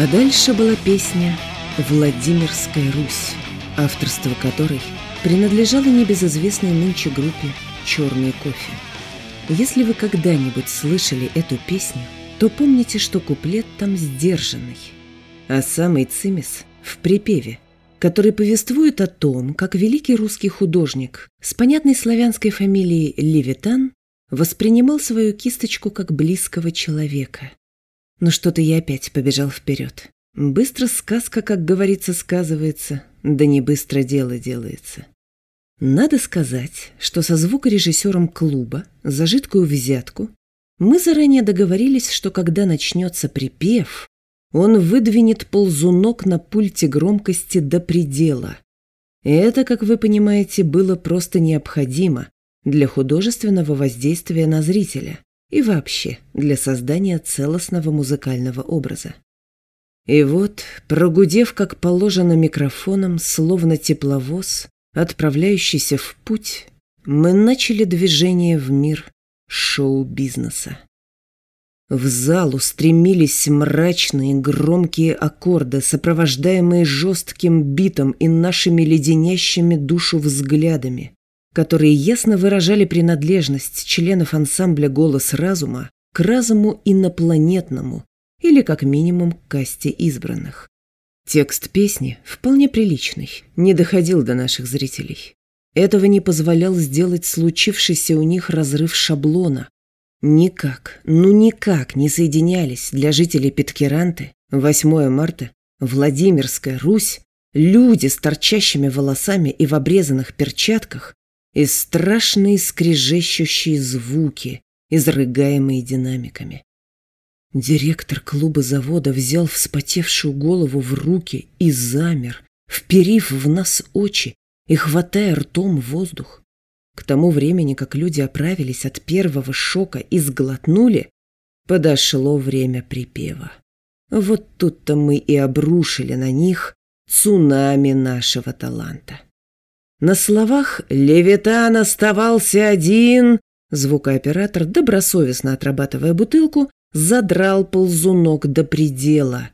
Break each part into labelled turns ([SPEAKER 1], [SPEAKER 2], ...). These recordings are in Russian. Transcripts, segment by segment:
[SPEAKER 1] А дальше была песня «Владимирская Русь», авторство которой принадлежало небезызвестной нынче группе «Черный кофе». Если вы когда-нибудь слышали эту песню, то помните, что куплет там сдержанный, а самый цимис в припеве, который повествует о том, как великий русский художник с понятной славянской фамилией Левитан воспринимал свою кисточку как близкого человека. Но что-то я опять побежал вперед. Быстро сказка, как говорится, сказывается, да не быстро дело делается. Надо сказать, что со звукорежиссером клуба за жидкую взятку мы заранее договорились, что когда начнется припев, он выдвинет ползунок на пульте громкости до предела. Это, как вы понимаете, было просто необходимо для художественного воздействия на зрителя и вообще для создания целостного музыкального образа. И вот, прогудев, как положено микрофоном, словно тепловоз, отправляющийся в путь, мы начали движение в мир шоу-бизнеса. В зал устремились мрачные громкие аккорды, сопровождаемые жестким битом и нашими леденящими душу взглядами, которые ясно выражали принадлежность членов ансамбля «Голос разума» к разуму инопланетному или, как минимум, к касте избранных. Текст песни, вполне приличный, не доходил до наших зрителей. Этого не позволял сделать случившийся у них разрыв шаблона. Никак, ну никак не соединялись для жителей Питкеранты 8 марта, Владимирская Русь, люди с торчащими волосами и в обрезанных перчатках и страшные скрежещущие звуки, изрыгаемые динамиками. Директор клуба завода взял вспотевшую голову в руки и замер, вперив в нас очи и хватая ртом воздух. К тому времени, как люди оправились от первого шока и сглотнули, подошло время припева. Вот тут-то мы и обрушили на них цунами нашего таланта. На словах «Левитан оставался один», звукооператор, добросовестно отрабатывая бутылку, задрал ползунок до предела,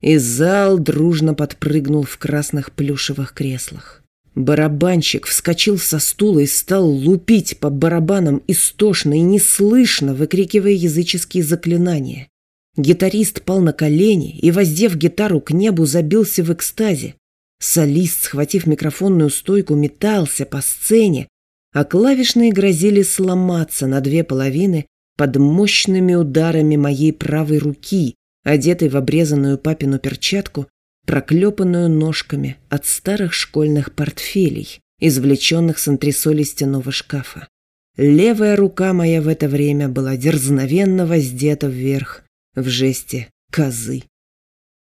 [SPEAKER 1] и зал дружно подпрыгнул в красных плюшевых креслах. Барабанщик вскочил со стула и стал лупить по барабанам истошно и неслышно, выкрикивая языческие заклинания. Гитарист пал на колени и, воздев гитару к небу, забился в экстазе. Солист, схватив микрофонную стойку, метался по сцене, а клавишные грозили сломаться на две половины под мощными ударами моей правой руки, одетой в обрезанную папину перчатку, проклепанную ножками от старых школьных портфелей, извлеченных с антресоли стеного шкафа. Левая рука моя в это время была дерзновенно воздета вверх в жесте козы.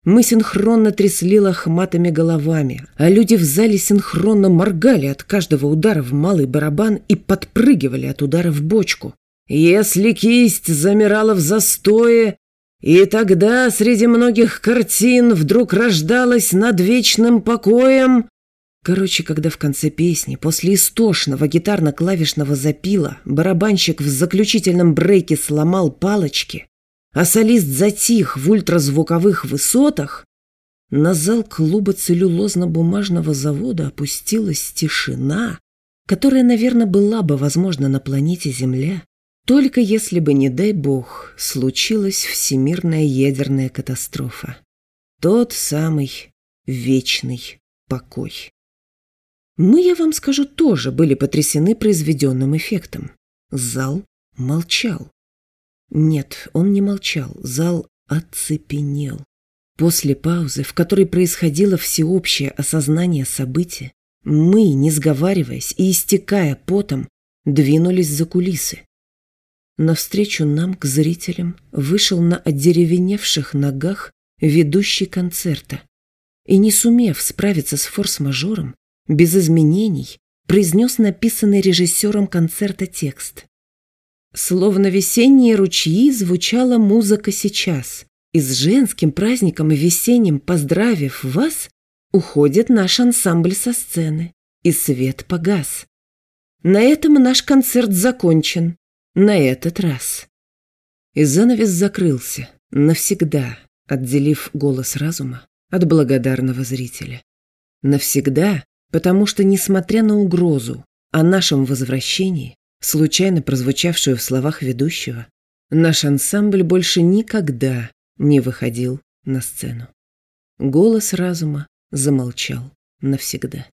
[SPEAKER 1] Мы синхронно трясли лохматыми головами, а люди в зале синхронно моргали от каждого удара в малый барабан и подпрыгивали от удара в бочку. Если кисть замирала в застое, и тогда среди многих картин вдруг рождалась над вечным покоем... Короче, когда в конце песни, после истошного гитарно-клавишного запила, барабанщик в заключительном брейке сломал палочки, а солист затих в ультразвуковых высотах, на зал клуба целлюлозно-бумажного завода опустилась тишина, которая, наверное, была бы возможна на планете Земля, только если бы, не дай бог, случилась всемирная ядерная катастрофа. Тот самый вечный покой. Мы, я вам скажу, тоже были потрясены произведенным эффектом. Зал молчал. Нет, он не молчал, зал оцепенел. После паузы, в которой происходило всеобщее осознание события, мы, не сговариваясь и истекая потом, двинулись за кулисы. Навстречу нам, к зрителям, вышел на одеревеневших ногах ведущий концерта. И не сумев справиться с форс-мажором, без изменений, произнес написанный режиссером концерта текст. Словно весенние ручьи звучала музыка сейчас, и с женским праздником и весенним поздравив вас, уходит наш ансамбль со сцены, и свет погас. На этом наш концерт закончен. На этот раз. И занавес закрылся. Навсегда. отделив голос разума от благодарного зрителя. Навсегда, потому что, несмотря на угрозу о нашем возвращении, случайно прозвучавшую в словах ведущего, наш ансамбль больше никогда не выходил на сцену. Голос разума замолчал навсегда.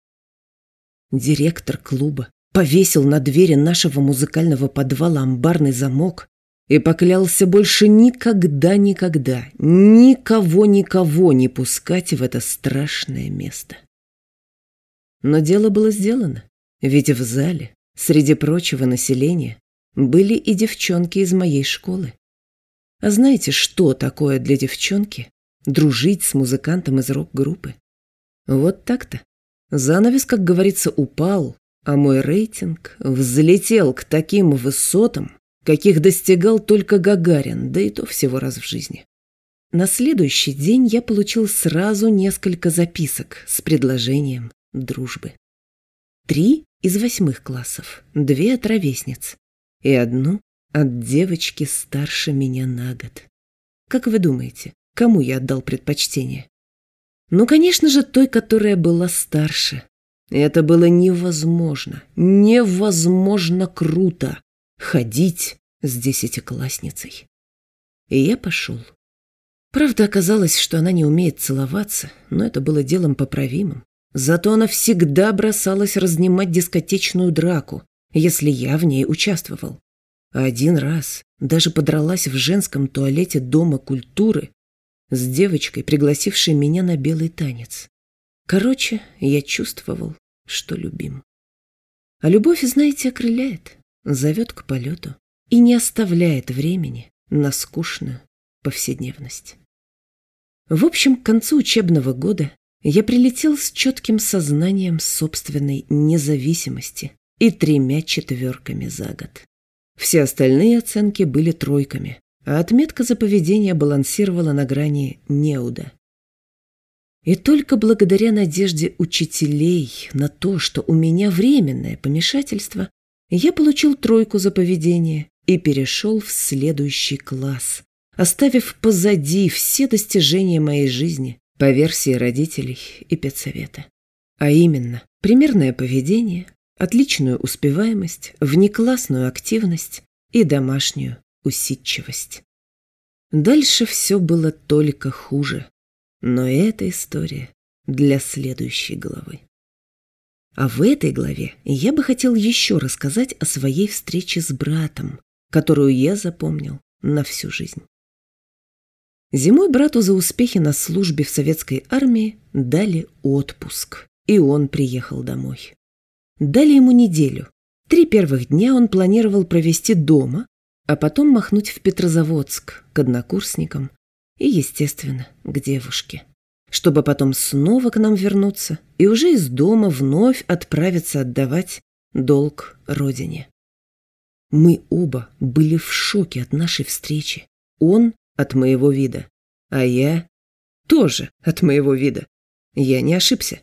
[SPEAKER 1] Директор клуба повесил на двери нашего музыкального подвала амбарный замок и поклялся больше никогда-никогда, никого-никого не пускать в это страшное место. Но дело было сделано, ведь в зале, среди прочего населения, были и девчонки из моей школы. А знаете, что такое для девчонки дружить с музыкантом из рок-группы? Вот так-то. Занавес, как говорится, упал, а мой рейтинг взлетел к таким высотам, каких достигал только Гагарин, да и то всего раз в жизни. На следующий день я получил сразу несколько записок с предложением дружбы. Три из восьмых классов, две от ровесниц и одну от девочки старше меня на год. Как вы думаете, кому я отдал предпочтение? Ну, конечно же, той, которая была старше. Это было невозможно, невозможно круто ходить с десятиклассницей. И я пошел. Правда, оказалось, что она не умеет целоваться, но это было делом поправимым. Зато она всегда бросалась разнимать дискотечную драку, если я в ней участвовал. Один раз даже подралась в женском туалете Дома культуры с девочкой, пригласившей меня на белый танец. Короче, я чувствовал, что любим. А любовь, знаете, окрыляет, зовет к полету и не оставляет времени на скучную повседневность. В общем, к концу учебного года я прилетел с четким сознанием собственной независимости и тремя четверками за год. Все остальные оценки были тройками, а отметка за поведение балансировала на грани неуда. И только благодаря надежде учителей на то, что у меня временное помешательство, я получил тройку за поведение и перешел в следующий класс, оставив позади все достижения моей жизни по версии родителей и педсовета. А именно, примерное поведение, отличную успеваемость, внеклассную активность и домашнюю усидчивость. Дальше все было только хуже. Но эта история для следующей главы. А в этой главе я бы хотел еще рассказать о своей встрече с братом, которую я запомнил на всю жизнь. Зимой брату за успехи на службе в советской армии дали отпуск, и он приехал домой. Дали ему неделю. Три первых дня он планировал провести дома, а потом махнуть в Петрозаводск к однокурсникам и, естественно, к девушке, чтобы потом снова к нам вернуться и уже из дома вновь отправиться отдавать долг родине. Мы оба были в шоке от нашей встречи. Он от моего вида, а я тоже от моего вида. Я не ошибся.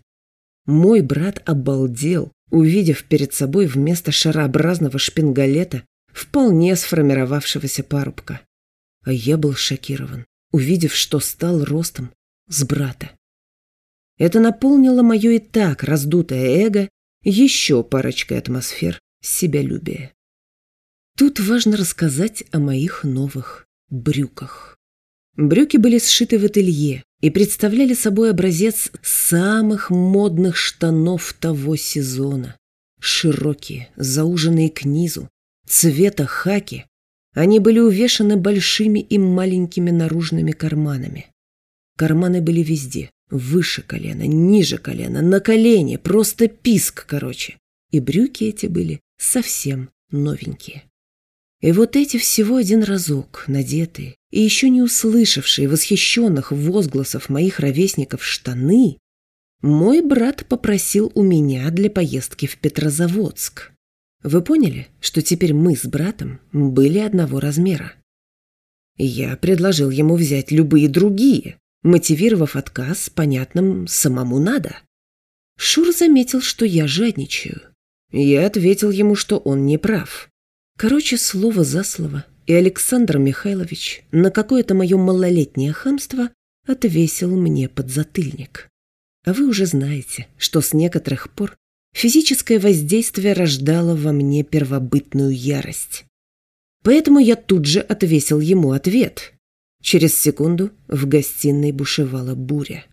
[SPEAKER 1] Мой брат обалдел, увидев перед собой вместо шарообразного шпингалета вполне сформировавшегося парубка. А я был шокирован, увидев, что стал ростом с брата. Это наполнило мое и так раздутое эго еще парочкой атмосфер себялюбия. Тут важно рассказать о моих новых брюках. Брюки были сшиты в ателье и представляли собой образец самых модных штанов того сезона. Широкие, зауженные к низу, цвета хаки, они были увешаны большими и маленькими наружными карманами. Карманы были везде, выше колена, ниже колена, на колене, просто писк, короче. И брюки эти были совсем новенькие. И вот эти всего один разок надетые и еще не услышавшие восхищенных возгласов моих ровесников штаны, мой брат попросил у меня для поездки в Петрозаводск. Вы поняли, что теперь мы с братом были одного размера? Я предложил ему взять любые другие, мотивировав отказ понятным «самому надо». Шур заметил, что я жадничаю. Я ответил ему, что он не прав. Короче, слово за слово, и Александр Михайлович на какое-то мое малолетнее хамство отвесил мне подзатыльник. А вы уже знаете, что с некоторых пор физическое воздействие рождало во мне первобытную ярость. Поэтому я тут же отвесил ему ответ. Через секунду в гостиной бушевала буря.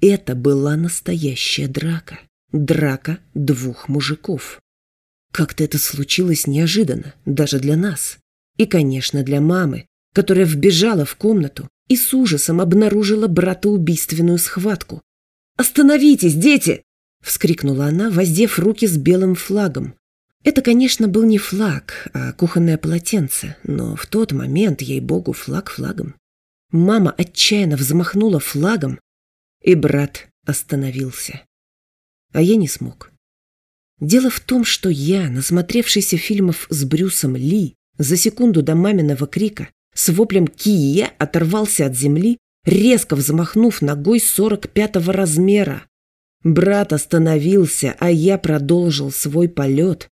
[SPEAKER 1] Это была настоящая драка. Драка двух мужиков. Как-то это случилось неожиданно, даже для нас. И, конечно, для мамы, которая вбежала в комнату и с ужасом обнаружила брата убийственную схватку. «Остановитесь, дети!» — вскрикнула она, воздев руки с белым флагом. Это, конечно, был не флаг, а кухонное полотенце, но в тот момент, ей-богу, флаг флагом. Мама отчаянно взмахнула флагом, и брат остановился. А я не смог. Дело в том, что я, насмотревшийся фильмов с Брюсом Ли, за секунду до маминого крика с воплем «Кия!» оторвался от земли, резко взмахнув ногой сорок пятого размера. Брат остановился, а я продолжил свой полет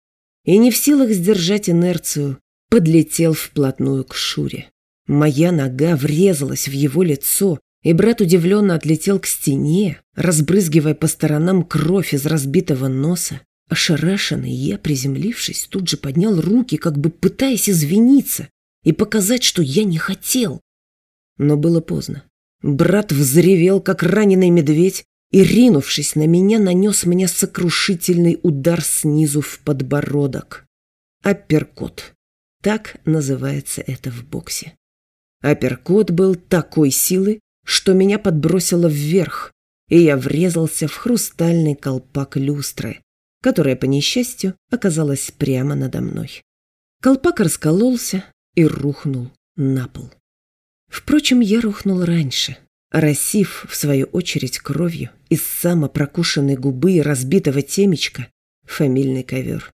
[SPEAKER 1] и не в силах сдержать инерцию, подлетел вплотную к Шуре. Моя нога врезалась в его лицо, и брат удивленно отлетел к стене, разбрызгивая по сторонам кровь из разбитого носа. Ошарашенный я, приземлившись, тут же поднял руки, как бы пытаясь извиниться и показать, что я не хотел. Но было поздно. Брат взревел, как раненый медведь, и, ринувшись на меня, нанес мне сокрушительный удар снизу в подбородок. Апперкот. Так называется это в боксе. Апперкот был такой силы, что меня подбросило вверх, и я врезался в хрустальный колпак люстры, которая, по несчастью, оказалась прямо надо мной. Колпак раскололся и рухнул на пол. Впрочем, я рухнул раньше, оросив, в свою очередь, кровью из самопрокушенной губы и разбитого темечка фамильный ковер.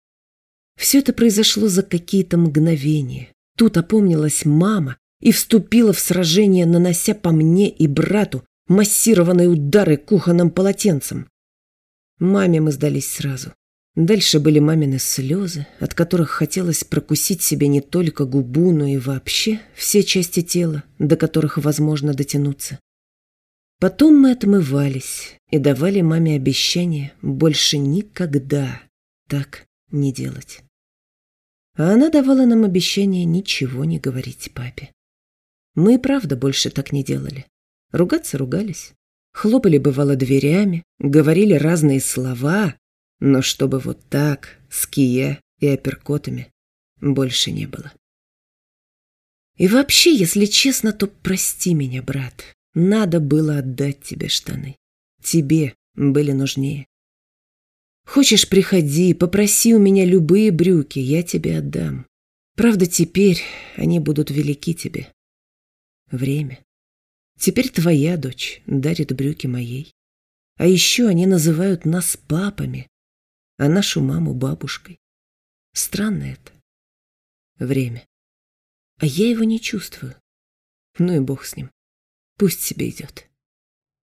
[SPEAKER 1] Все это произошло за какие-то мгновения. Тут опомнилась мама и вступила в сражение, нанося по мне и брату массированные удары кухонным полотенцем. Маме мы сдались сразу. Дальше были мамины слезы, от которых хотелось прокусить себе не только губу, но и вообще все части тела, до которых возможно дотянуться. Потом мы отмывались и давали маме обещание больше никогда так не делать. А она давала нам обещание ничего не говорить папе. Мы и правда больше так не делали. Ругаться ругались. Хлопали, бывало, дверями, говорили разные слова, но чтобы вот так, с кие и апперкотами, больше не было. И вообще, если честно, то прости меня, брат. Надо было отдать тебе штаны. Тебе были нужнее. Хочешь, приходи, попроси у меня любые брюки, я тебе отдам. Правда, теперь они будут велики тебе время. Теперь твоя дочь дарит брюки моей. А еще они называют нас папами, а нашу маму бабушкой. Странно это. Время. А я его не чувствую. Ну и бог с ним. Пусть себе идет.